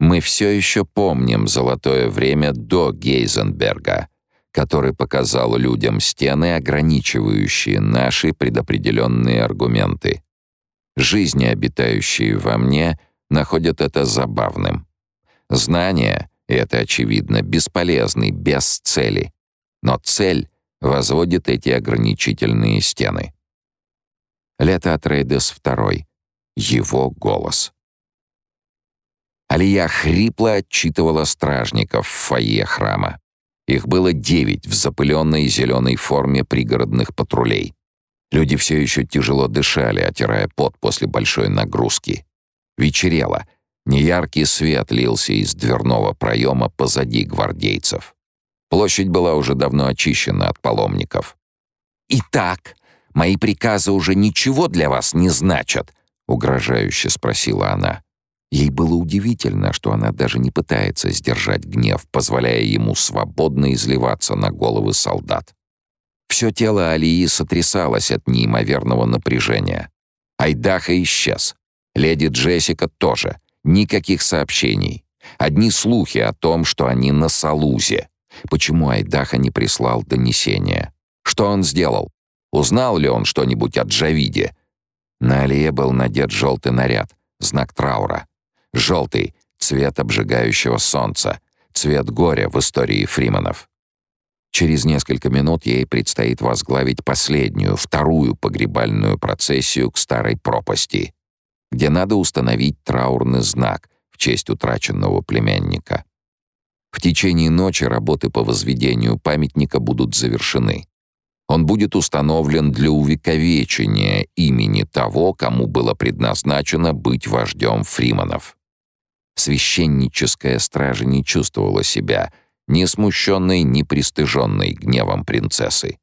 Мы все еще помним золотое время до Гейзенберга, который показал людям стены, ограничивающие наши предопределенные аргументы. Жизни, обитающие во мне, находят это забавным. Знание, это очевидно, бесполезны без цели. Но цель возводит эти ограничительные стены. Лето Атрейдес II. Его голос. Алия хрипло отчитывала стражников в фойе храма. Их было девять в запыленной зеленой форме пригородных патрулей. Люди все еще тяжело дышали, отирая пот после большой нагрузки. Вечерело. Неяркий свет лился из дверного проема позади гвардейцев. Площадь была уже давно очищена от паломников. «Итак, мои приказы уже ничего для вас не значат?» — угрожающе спросила она. Ей было удивительно, что она даже не пытается сдержать гнев, позволяя ему свободно изливаться на головы солдат. Все тело Алии сотрясалось от неимоверного напряжения. Айдаха исчез. Леди Джессика тоже. Никаких сообщений. Одни слухи о том, что они на Салузе. Почему Айдаха не прислал донесения? Что он сделал? Узнал ли он что-нибудь о Джавиде? На Алие был надет желтый наряд, знак траура. Желтый — цвет обжигающего солнца, цвет горя в истории Фриманов. Через несколько минут ей предстоит возглавить последнюю, вторую погребальную процессию к старой пропасти, где надо установить траурный знак в честь утраченного племянника. В течение ночи работы по возведению памятника будут завершены. Он будет установлен для увековечения имени того, кому было предназначено быть вождем Фриманов. Священническая стража не чувствовала себя ни смущенной, ни пристыженной гневом принцессы.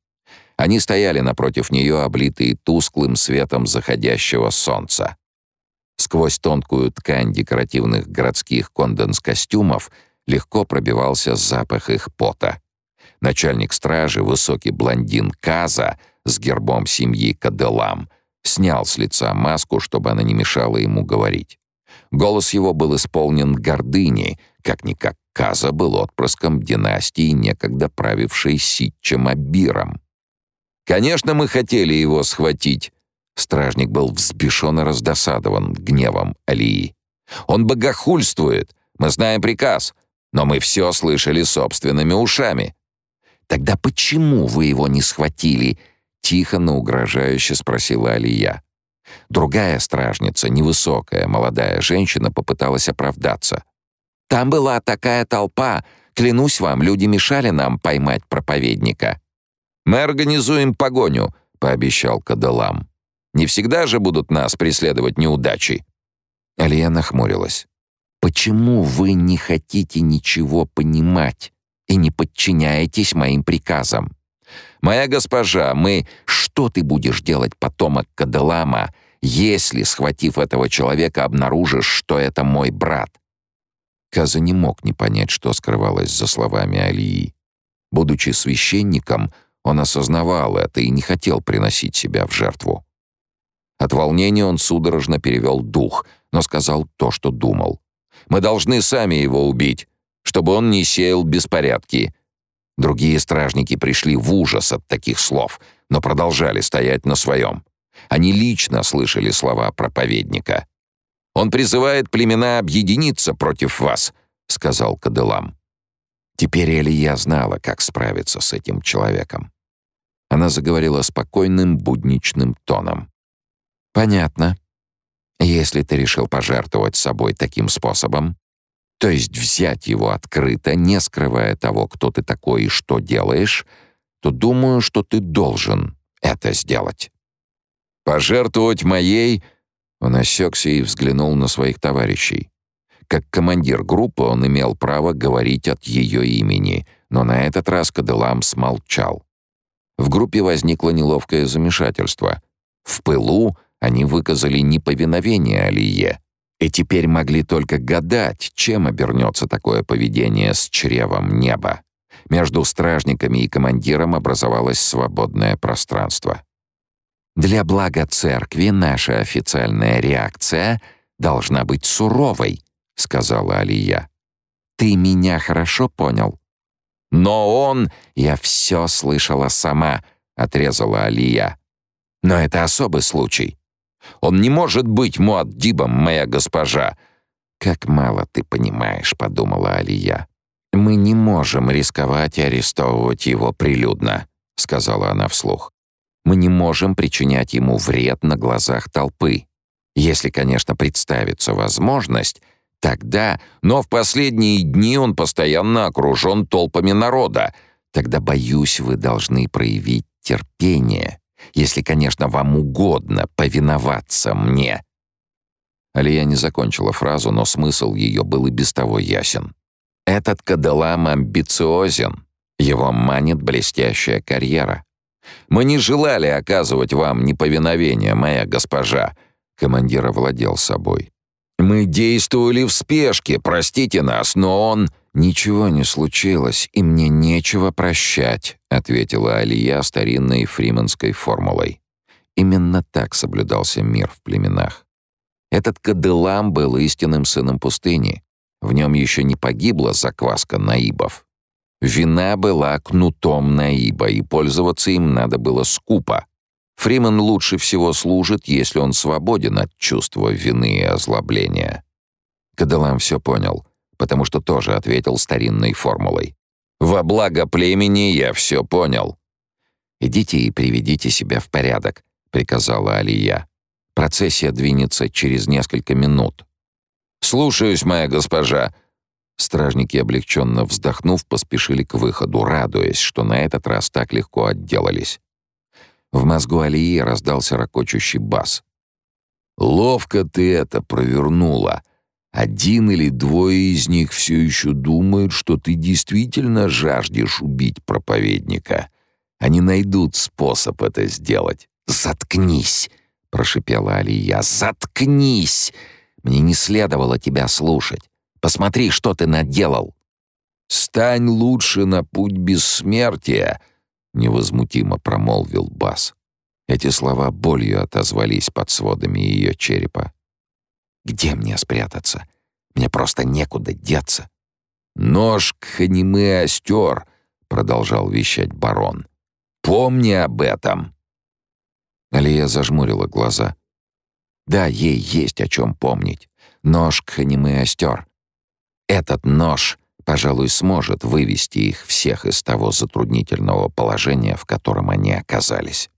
Они стояли напротив нее, облитые тусклым светом заходящего солнца. Сквозь тонкую ткань декоративных городских конденс-костюмов легко пробивался запах их пота. Начальник стражи, высокий блондин Каза с гербом семьи Каделам, снял с лица маску, чтобы она не мешала ему говорить. Голос его был исполнен гордыни, как-никак Каза был отпрыском династии, некогда правившей Ситчем Абиром. «Конечно, мы хотели его схватить!» Стражник был взбешен и раздосадован гневом Алии. «Он богохульствует! Мы знаем приказ, но мы все слышали собственными ушами!» «Тогда почему вы его не схватили?» — тихо, но угрожающе спросила Алия. Другая стражница, невысокая, молодая женщина, попыталась оправдаться. «Там была такая толпа. Клянусь вам, люди мешали нам поймать проповедника». «Мы организуем погоню», — пообещал Кадалам. «Не всегда же будут нас преследовать неудачи». Алия нахмурилась. «Почему вы не хотите ничего понимать и не подчиняетесь моим приказам?» «Моя госпожа, мы...» «Что ты будешь делать, потомок Кадалама, если, схватив этого человека, обнаружишь, что это мой брат?» Каза не мог не понять, что скрывалось за словами Алии. Будучи священником, он осознавал это и не хотел приносить себя в жертву. От волнения он судорожно перевел дух, но сказал то, что думал. «Мы должны сами его убить, чтобы он не сеял беспорядки». Другие стражники пришли в ужас от таких слов, но продолжали стоять на своем. Они лично слышали слова проповедника. «Он призывает племена объединиться против вас», — сказал Кадылам. Теперь Элия знала, как справиться с этим человеком. Она заговорила спокойным, будничным тоном. «Понятно. Если ты решил пожертвовать собой таким способом, то есть взять его открыто, не скрывая того, кто ты такой и что делаешь, то думаю, что ты должен это сделать». Пожертвовать моей...» Он осекся и взглянул на своих товарищей. Как командир группы он имел право говорить от ее имени, но на этот раз Кадылам смолчал. В группе возникло неловкое замешательство. В пылу они выказали неповиновение Алие, и теперь могли только гадать, чем обернется такое поведение с чревом неба. Между стражниками и командиром образовалось свободное пространство. Для блага церкви наша официальная реакция должна быть суровой, сказала Алия. «Ты меня хорошо понял?» «Но он...» «Я все слышала сама», — отрезала Алия. «Но это особый случай. Он не может быть Муаддибом, моя госпожа». «Как мало ты понимаешь», — подумала Алия. «Мы не можем рисковать и арестовывать его прилюдно», — сказала она вслух. «Мы не можем причинять ему вред на глазах толпы. Если, конечно, представится возможность, тогда... Но в последние дни он постоянно окружен толпами народа. Тогда, боюсь, вы должны проявить терпение, если, конечно, вам угодно повиноваться мне». Алия не закончила фразу, но смысл ее был и без того ясен. Этот Кадалам амбициозен. Его манит блестящая карьера. Мы не желали оказывать вам неповиновение, моя госпожа. Командир овладел собой. Мы действовали в спешке, простите нас, но он... «Ничего не случилось, и мне нечего прощать», — ответила Алия старинной фриманской формулой. Именно так соблюдался мир в племенах. Этот Кадылам был истинным сыном пустыни, в нем еще не погибла закваска наибов. Вина была кнутом наиба, и пользоваться им надо было скупо. Фриман лучше всего служит, если он свободен от чувства вины и озлобления. Кадалам все понял, потому что тоже ответил старинной формулой. «Во благо племени я все понял». «Идите и приведите себя в порядок», — приказала Алия. «Процессия двинется через несколько минут». «Слушаюсь, моя госпожа!» Стражники, облегченно вздохнув, поспешили к выходу, радуясь, что на этот раз так легко отделались. В мозгу Алии раздался ракочущий бас. «Ловко ты это провернула. Один или двое из них все еще думают, что ты действительно жаждешь убить проповедника. Они найдут способ это сделать. Заткнись!» — прошипела Алия. «Заткнись!» Мне не следовало тебя слушать. Посмотри, что ты наделал. Стань лучше на путь бессмертия, невозмутимо промолвил Бас. Эти слова болью отозвались под сводами ее черепа. Где мне спрятаться? Мне просто некуда деться. Нож Кханиме остер, продолжал вещать барон. Помни об этом. Алия зажмурила глаза. Да, ей есть о чем помнить. Нож Кханимы остер. Этот нож, пожалуй, сможет вывести их всех из того затруднительного положения, в котором они оказались.